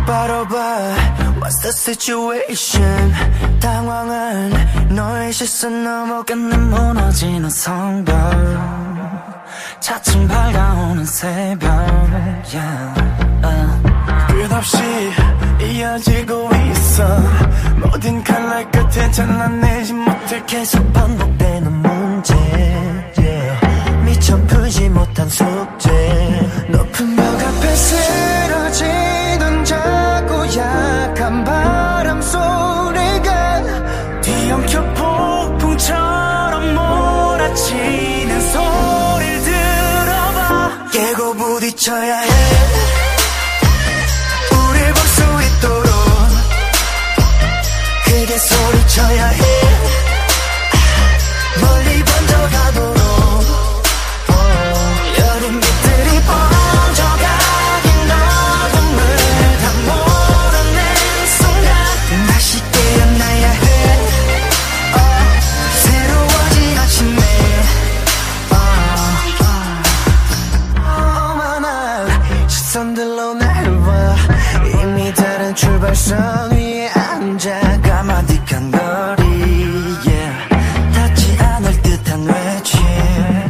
똑바로 봐 What's the situation 당황한 너의 시선 넘어가는 무너지는 성벽 차츰 밝아오는 새벽 yeah. uh. 끝없이 이어지고 있어 모든 칼날 끝에 잘라내지 못해 계속 반복되는 문제 yeah. 미처 풀지 못한 숙제 높은 몰아치는 소리를 들어봐. 깨고 부딪혀야 해. 우릴 볼수 있도록 크게 소리쳐야 해 선들로 날봐 이미 다른 출발선 위에 앉아 까마득한 거리 yeah. 닿지 않을 듯한 외침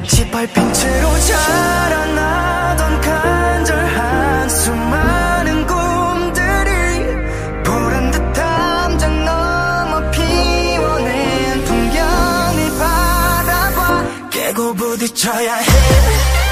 짓밟힌 채로 자라나던 간절한 수많은 꿈들이 보란 듯한 담장 넘어 피워낸 풍경을 바라봐 깨고 부딪혀야 해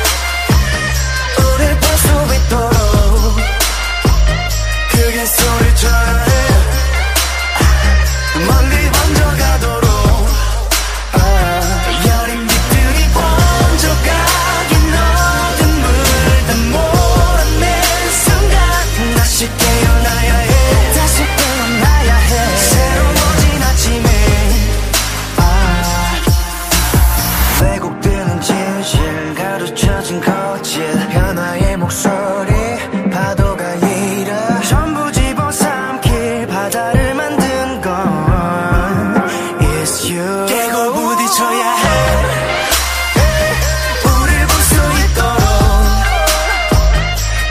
손짓 변화의 목소리 파도가 일어 전부 집어삼킬 바다를 만든 건 It's you. 깨고 부딪혀야 해. 우릴 볼 수 있도록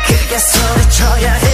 크게 소리쳐야 해.